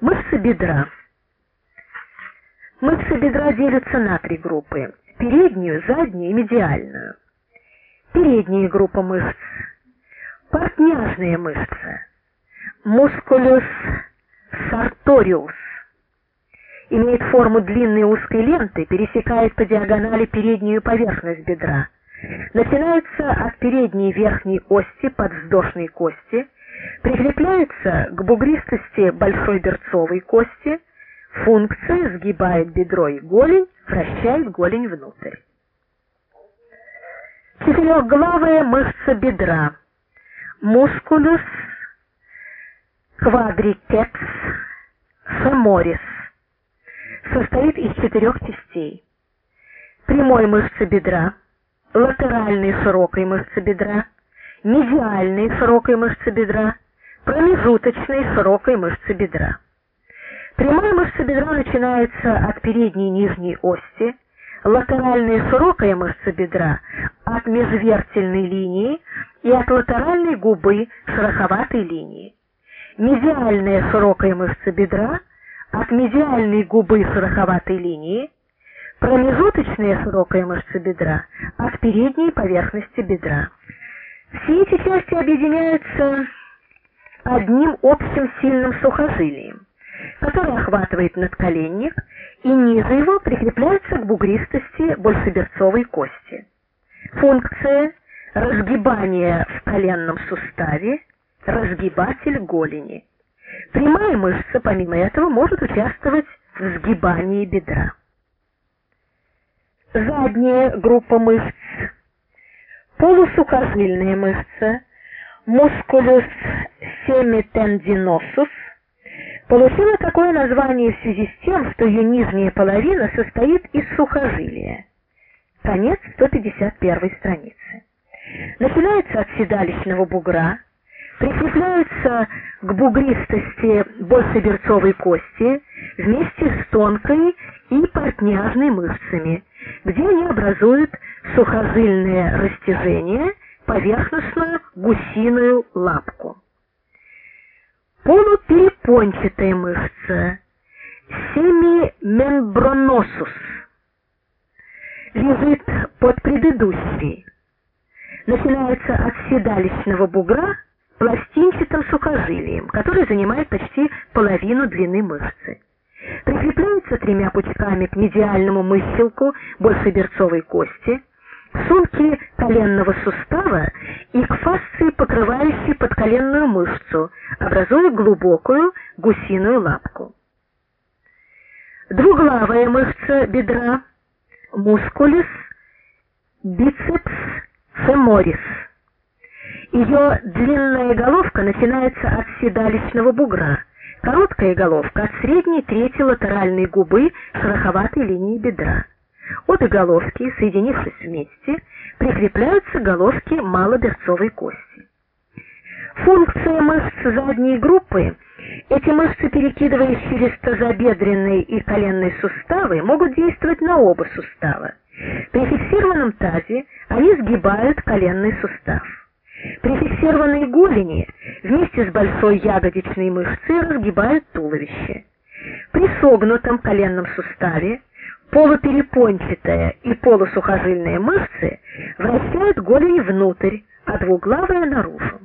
Мышцы бедра. Мышцы бедра делятся на три группы: переднюю, заднюю и медиальную. Передняя группа мышц. Портняжные мышцы. Musculus sartorius. Имеет форму длинной узкой ленты, пересекает по диагонали переднюю поверхность бедра. Начинается от передней верхней ости подвздошной кости прикрепляется к бугристости большой берцовой кости, функция сгибает бедро и голень, вращает голень внутрь. Четырехглавая мышца бедра, мускулус quadriceps femoris, состоит из четырех частей. Прямой мышцы бедра, латеральной широкой мышцы бедра, медиальной широкой мышцы бедра, промежуточной широкой мышцы бедра. Прямая мышца бедра начинается от передней нижней ости, латеральная широкая мышца бедра от межвертельной линии и от латеральной губы шероховатой линии. Медиальная широкая мышца бедра от медиальной губы шероховатой линии, промежуточная широкая мышца бедра от передней поверхности бедра. Все эти части объединяются одним общим сильным сухожилием, которое охватывает надколенник и ниже его прикрепляется к бугристости большеберцовой кости. Функция разгибания в коленном суставе, разгибатель голени. Прямая мышца, помимо этого, может участвовать в сгибании бедра. Задняя группа мышц полусухожильная мышца musculus semitendinosus получила такое название в связи с тем, что ее нижняя половина состоит из сухожилия. Конец 151 страницы. Начинается от седалищного бугра, прикрепляется к бугристости большеберцовой кости вместе с тонкой и портняжной мышцами, где они образуют сухожильное растяжение, поверхностную гусиную лапку. Полуперепончатая мышца семимемброносус лежит под предыдущей. Начинается от седалищного бугра пластинчатым сухожилием, который занимает почти половину длины мышцы прикрепляется тремя пучками к медиальному мыселку большеберцовой кости, сумки коленного сустава и к фасции, покрывающей подколенную мышцу, образуя глубокую гусиную лапку. Двуглавая мышца бедра, мускулис бицепс феморис. Ее длинная головка начинается от седалищного бугра, Короткая головка от средней трети латеральной губы с раховатой линии бедра. Обе головки, соединившись вместе, прикрепляются к головке малоберцовой кости. Функция мышц задней группы эти мышцы, перекидываясь через тазобедренные и коленные суставы, могут действовать на оба сустава. При фиксированном тазе они сгибают коленный сустав. При фиксированной голени вместе с большой ягодичной мышцей разгибают туловище. При согнутом коленном суставе полуперепончатая и полусухожильные мышцы вращают голень внутрь, а двуглавая наружу.